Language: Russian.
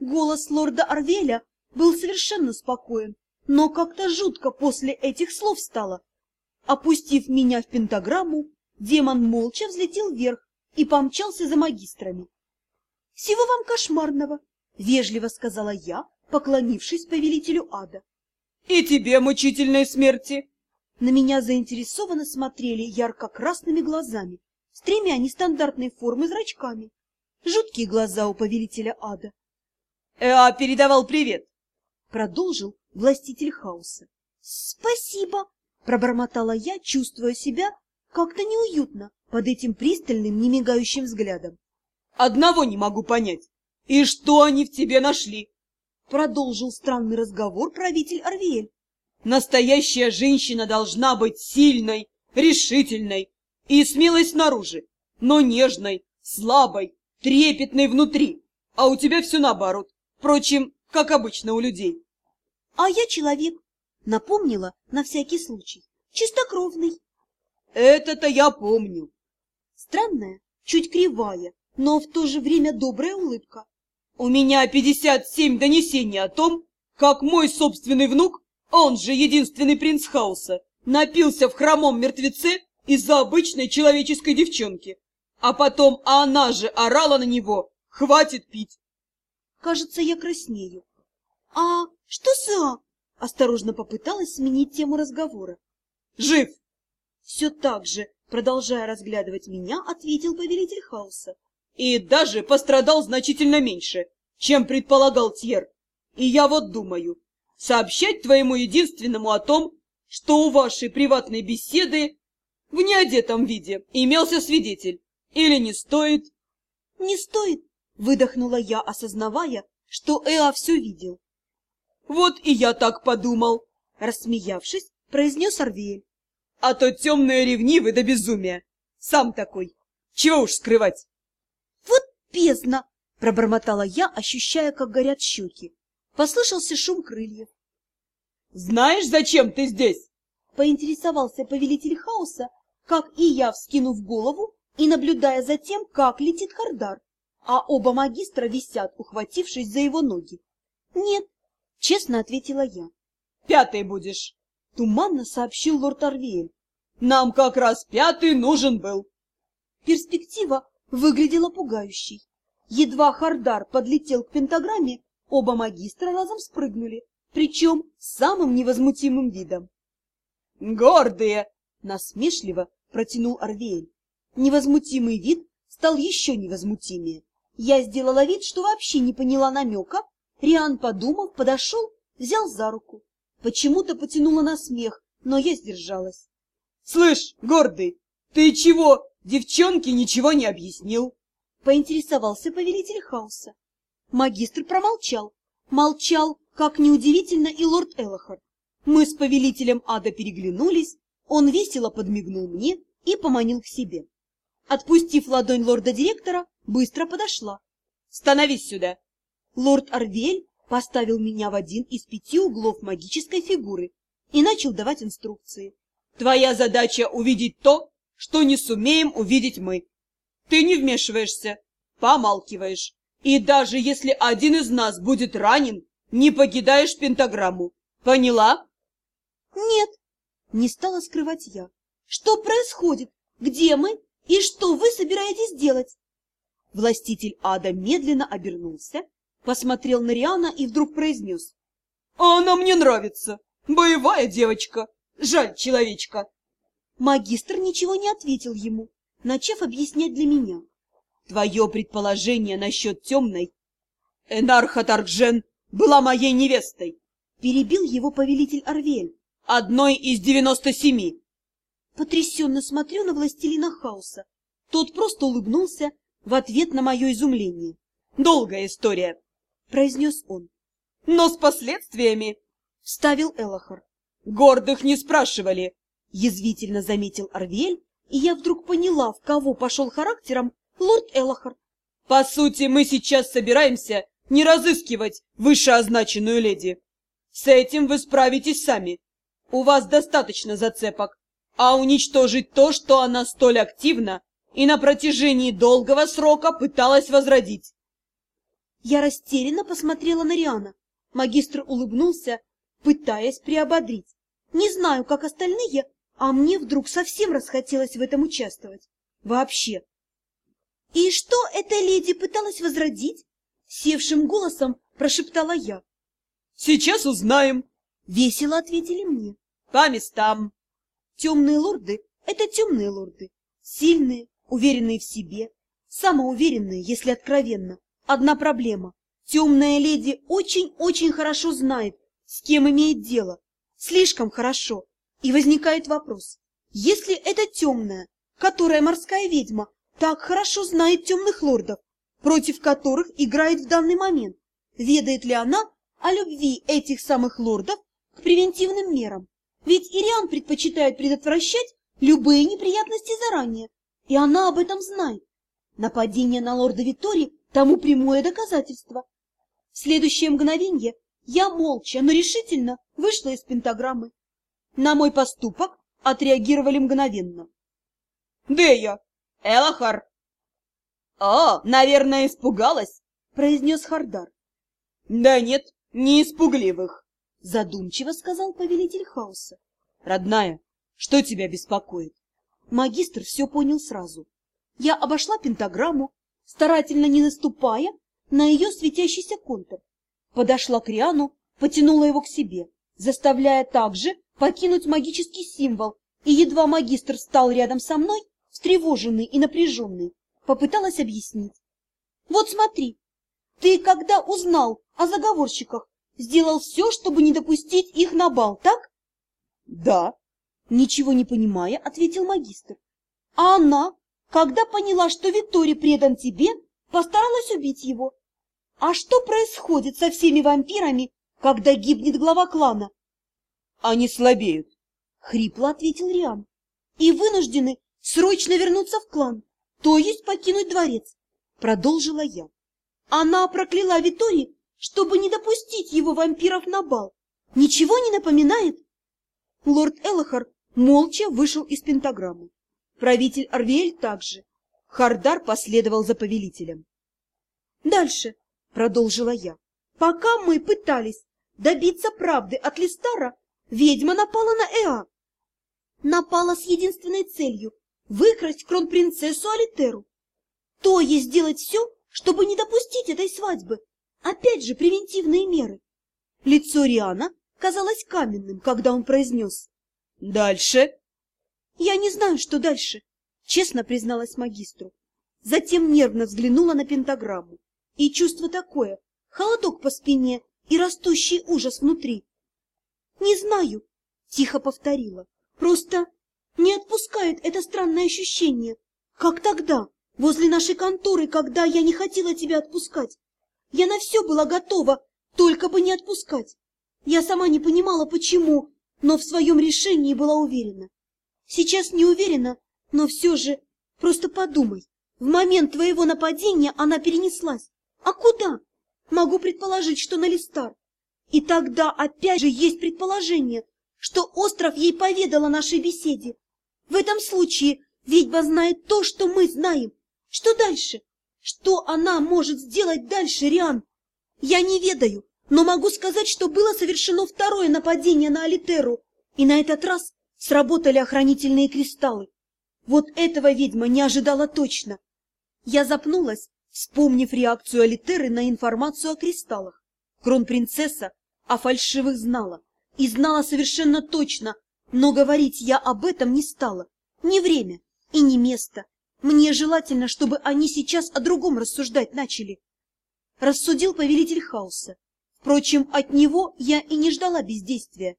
Голос лорда Арвеля был совершенно спокоен, но как-то жутко после этих слов стало. Опустив меня в пентаграмму, демон молча взлетел вверх и помчался за магистрами. — Всего вам кошмарного! — вежливо сказала я, поклонившись повелителю ада. — И тебе мучительной смерти! На меня заинтересованно смотрели ярко-красными глазами, с тремя нестандартной формы зрачками. Жуткие глаза у повелителя ада. — А передавал привет! — продолжил властитель хаоса. — Спасибо! — пробормотала я, чувствуя себя как-то неуютно под этим пристальным, немигающим взглядом. — Одного не могу понять. И что они в тебе нашли? — продолжил странный разговор правитель Арвиэль. Настоящая женщина должна быть сильной, решительной и смелой снаружи, но нежной, слабой, трепетной внутри. А у тебя все наоборот. Впрочем, как обычно у людей. А я человек, напомнила на всякий случай, чистокровный. Это-то я помню. Странная, чуть кривая, но в то же время добрая улыбка. У меня пятьдесят семь донесений о том, как мой собственный внук он же единственный принц хаоса, напился в хромом мертвеце из-за обычной человеческой девчонки. А потом она же орала на него «Хватит пить!» Кажется, я краснею. «А что за...» Осторожно попыталась сменить тему разговора. «Жив!» Все так же, продолжая разглядывать меня, ответил повелитель хаоса. «И даже пострадал значительно меньше, чем предполагал Тьер. И я вот думаю, сообщать твоему единственному о том, что у вашей приватной беседы в неодетом виде имелся свидетель. Или не стоит? Не стоит, выдохнула я, осознавая, что Эа все видел. Вот и я так подумал, рассмеявшись, произнес Арвиэль. А то темные ревнивый до безумия. Сам такой. Чего уж скрывать. Вот бездна! Пробормотала я, ощущая, как горят щеки. Послышался шум крыльев. «Знаешь, зачем ты здесь?» Поинтересовался повелитель хаоса, как и я, вскинув голову и наблюдая за тем, как летит Хардар, а оба магистра висят, ухватившись за его ноги. «Нет», — честно ответила я. «Пятый будешь», — туманно сообщил лорд Арвиэль. «Нам как раз пятый нужен был». Перспектива выглядела пугающей. Едва Хардар подлетел к пентаграмме, Оба магистра разом спрыгнули, причем самым невозмутимым видом. «Гордые!» — насмешливо протянул Арвеэль. Невозмутимый вид стал еще невозмутимее. Я сделала вид, что вообще не поняла намека. Риан, подумав, подошел, взял за руку. Почему-то потянула на смех, но я сдержалась. — Слышь, гордый, ты чего, девчонке ничего не объяснил? — поинтересовался повелитель хаоса. Магистр промолчал. Молчал, как неудивительно, и лорд Элохар. Мы с повелителем ада переглянулись, он весело подмигнул мне и поманил к себе. Отпустив ладонь лорда-директора, быстро подошла. «Становись сюда!» Лорд Арвель поставил меня в один из пяти углов магической фигуры и начал давать инструкции. «Твоя задача увидеть то, что не сумеем увидеть мы. Ты не вмешиваешься, помалкиваешь. И даже если один из нас будет ранен, не покидаешь пентаграмму. Поняла? Нет, не стала скрывать я. Что происходит? Где мы? И что вы собираетесь делать? Властитель ада медленно обернулся, посмотрел на Риана и вдруг произнес. «Она мне нравится. Боевая девочка. Жаль человечка». Магистр ничего не ответил ему, начав объяснять для меня. Твое предположение насчет темной... Энарха Таркжен была моей невестой. Перебил его повелитель Арвель. Одной из девяносто семи. Потрясенно смотрю на властелина хаоса. Тот просто улыбнулся в ответ на мое изумление. Долгая история, произнес он. Но с последствиями, вставил Элохор. Гордых не спрашивали, язвительно заметил Арвель, и я вдруг поняла, в кого пошел характером лорд Элохар. По сути, мы сейчас собираемся не разыскивать вышеозначенную леди. С этим вы справитесь сами. У вас достаточно зацепок. А уничтожить то, что она столь активно и на протяжении долгого срока пыталась возродить. Я растерянно посмотрела на Риана. Магистр улыбнулся, пытаясь приободрить. Не знаю, как остальные, а мне вдруг совсем расхотелось в этом участвовать. Вообще. «И что эта леди пыталась возродить?» Севшим голосом прошептала я. «Сейчас узнаем», — весело ответили мне. «По местам». Темные лорды — это темные лорды. Сильные, уверенные в себе, самоуверенные, если откровенно. Одна проблема. Темная леди очень-очень хорошо знает, с кем имеет дело. Слишком хорошо. И возникает вопрос. Если эта темная, которая морская ведьма, так хорошо знает темных лордов, против которых играет в данный момент, ведает ли она о любви этих самых лордов к превентивным мерам? Ведь Ириан предпочитает предотвращать любые неприятности заранее, и она об этом знает. Нападение на лорда Витори тому прямое доказательство. В следующее мгновенье я молча, но решительно вышла из пентаграммы. На мой поступок отреагировали мгновенно. «Дея! Элахар!» «О, наверное, испугалась!» — произнес Хардар. «Да нет, не испугливых!» — задумчиво сказал повелитель хаоса. «Родная, что тебя беспокоит?» Магистр все понял сразу. Я обошла пентаграмму, старательно не наступая на ее светящийся контур. Подошла к Риану, потянула его к себе, заставляя также покинуть магический символ, и едва магистр стал рядом со мной, встревоженный и напряженный, попыталась объяснить. Вот смотри, ты, когда узнал о заговорщиках, сделал все, чтобы не допустить их на бал, так? Да. Ничего не понимая, ответил магистр. А она когда поняла, что Витори предан тебе, постаралась убить его. А что происходит со всеми вампирами, когда гибнет глава клана? Они слабеют, — хрипло ответил Риан, — и вынуждены срочно вернуться в клан, то есть покинуть дворец, — продолжила я. Она прокляла Витори, чтобы не допустить его вампиров на бал. Ничего не напоминает? Лорд Элохар молча вышел из пентаграммы. Правитель Арвель также. Хардар последовал за повелителем. Дальше, продолжила я, пока мы пытались добиться правды от Листара, ведьма напала на Эа. Напала с единственной целью — выкрасть кронпринцессу Алитеру. То есть сделать все, чтобы не допустить этой свадьбы. Опять же превентивные меры. Лицо Риана казалось каменным, когда он произнес. «Дальше?» Я не знаю, что дальше, честно призналась магистру. Затем нервно взглянула на пентаграмму. И чувство такое, холодок по спине и растущий ужас внутри. Не знаю, тихо повторила. Просто не отпускает это странное ощущение, как тогда, возле нашей конторы, когда я не хотела тебя отпускать. Я на все была готова, только бы не отпускать. Я сама не понимала, почему, но в своем решении была уверена. Сейчас не уверена, но все же просто подумай. В момент твоего нападения она перенеслась. А куда? Могу предположить, что на Листар. И тогда опять же есть предположение, что остров ей поведал о нашей беседе. В этом случае ведьма знает то, что мы знаем. Что дальше? Что она может сделать дальше, Риан? Я не ведаю, но могу сказать, что было совершено второе нападение на Алитеру, и на этот раз Сработали охранительные кристаллы. Вот этого ведьма не ожидала точно. Я запнулась, вспомнив реакцию Алитеры на информацию о кристаллах. Кронпринцесса о фальшивых знала. И знала совершенно точно, но говорить я об этом не стала. Ни время и ни место. Мне желательно, чтобы они сейчас о другом рассуждать начали. Рассудил повелитель хаоса. Впрочем, от него я и не ждала бездействия.